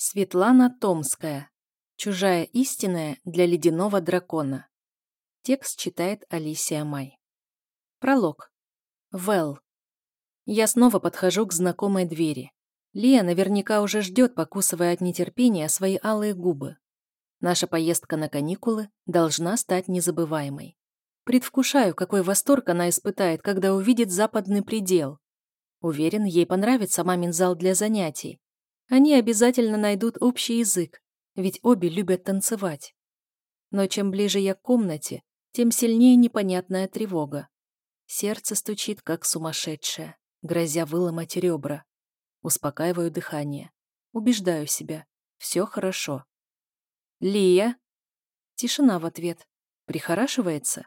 Светлана Томская. Чужая истинная для ледяного дракона. Текст читает Алисия Май. Пролог. Вэл. Я снова подхожу к знакомой двери. Лия наверняка уже ждет, покусывая от нетерпения свои алые губы. Наша поездка на каникулы должна стать незабываемой. Предвкушаю, какой восторг она испытает, когда увидит западный предел. Уверен, ей понравится мамин зал для занятий. Они обязательно найдут общий язык, ведь обе любят танцевать. Но чем ближе я к комнате, тем сильнее непонятная тревога. Сердце стучит, как сумасшедшее, грозя выломать ребра. Успокаиваю дыхание. Убеждаю себя. Все хорошо. «Лия?» Тишина в ответ. Прихорашивается?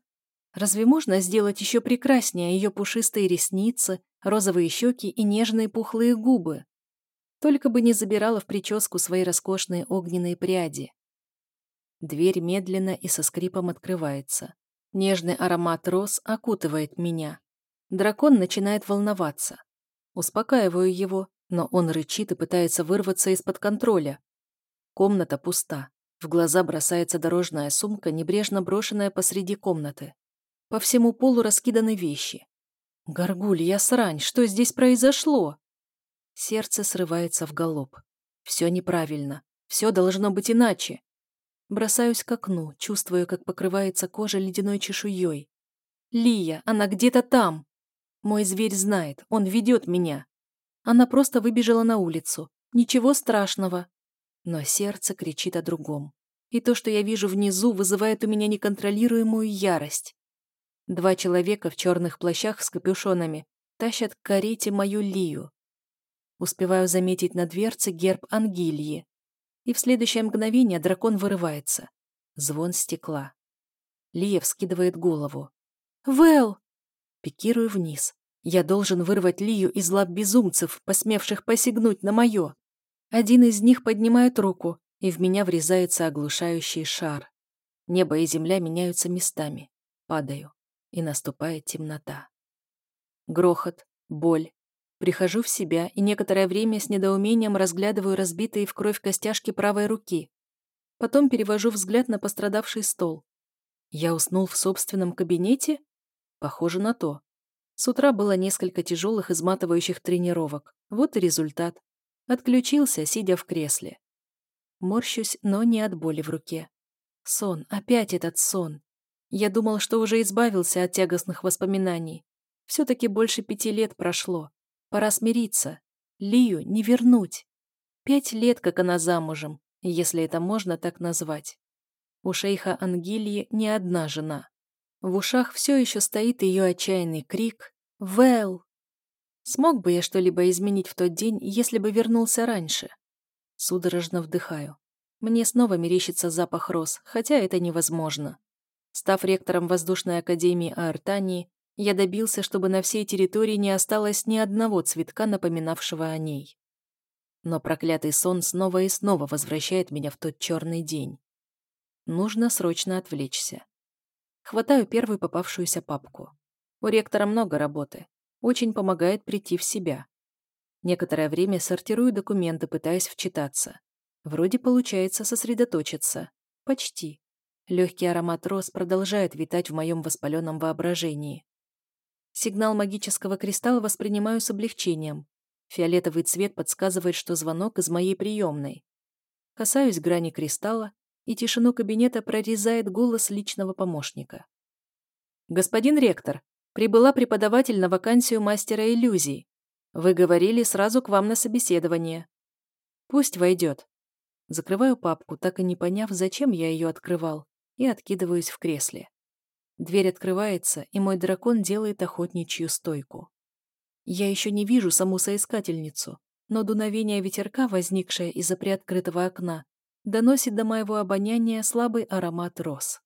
Разве можно сделать еще прекраснее ее пушистые ресницы, розовые щеки и нежные пухлые губы? Только бы не забирала в прическу свои роскошные огненные пряди. Дверь медленно и со скрипом открывается. Нежный аромат роз окутывает меня. Дракон начинает волноваться. Успокаиваю его, но он рычит и пытается вырваться из-под контроля. Комната пуста. В глаза бросается дорожная сумка, небрежно брошенная посреди комнаты. По всему полу раскиданы вещи. «Горгулья срань, что здесь произошло?» Сердце срывается в галоп. Все неправильно. Все должно быть иначе. Бросаюсь к окну, чувствую, как покрывается кожа ледяной чешуей. Лия, она где-то там. Мой зверь знает, он ведет меня. Она просто выбежала на улицу. Ничего страшного. Но сердце кричит о другом. И то, что я вижу внизу, вызывает у меня неконтролируемую ярость. Два человека в черных плащах с капюшонами тащат к карете мою Лию. Успеваю заметить на дверце герб Ангильи. И в следующее мгновение дракон вырывается. Звон стекла. Лия вскидывает голову. «Вэл!» Пикирую вниз. Я должен вырвать Лию из лап безумцев, посмевших посягнуть на мое. Один из них поднимает руку, и в меня врезается оглушающий шар. Небо и земля меняются местами. Падаю, и наступает темнота. Грохот, боль, Прихожу в себя и некоторое время с недоумением разглядываю разбитые в кровь костяшки правой руки. Потом перевожу взгляд на пострадавший стол. Я уснул в собственном кабинете? Похоже на то. С утра было несколько тяжелых изматывающих тренировок. Вот и результат. Отключился, сидя в кресле. Морщусь, но не от боли в руке. Сон, опять этот сон. Я думал, что уже избавился от тягостных воспоминаний. Все-таки больше пяти лет прошло. Пора смириться. Лию не вернуть. Пять лет, как она замужем, если это можно так назвать. У шейха Ангильи не одна жена. В ушах все еще стоит ее отчаянный крик «Вэл!». Смог бы я что-либо изменить в тот день, если бы вернулся раньше? Судорожно вдыхаю. Мне снова мерещится запах роз, хотя это невозможно. Став ректором воздушной академии Аэртании, я добился, чтобы на всей территории не осталось ни одного цветка, напоминавшего о ней. Но проклятый сон снова и снова возвращает меня в тот черный день. Нужно срочно отвлечься. Хватаю первую попавшуюся папку. У ректора много работы. Очень помогает прийти в себя. Некоторое время сортирую документы, пытаясь вчитаться. Вроде получается сосредоточиться. Почти. Легкий аромат роз продолжает витать в моем воспаленном воображении. Сигнал магического кристалла воспринимаю с облегчением. Фиолетовый цвет подсказывает, что звонок из моей приемной. Касаюсь грани кристалла, и тишину кабинета прорезает голос личного помощника. «Господин ректор, прибыла преподаватель на вакансию мастера иллюзий. Вы говорили сразу к вам на собеседование. Пусть войдет». Закрываю папку, так и не поняв, зачем я ее открывал, и откидываюсь в кресле. Дверь открывается, и мой дракон делает охотничью стойку. Я еще не вижу саму соискательницу, но дуновение ветерка, возникшее из-за приоткрытого окна, доносит до моего обоняния слабый аромат роз.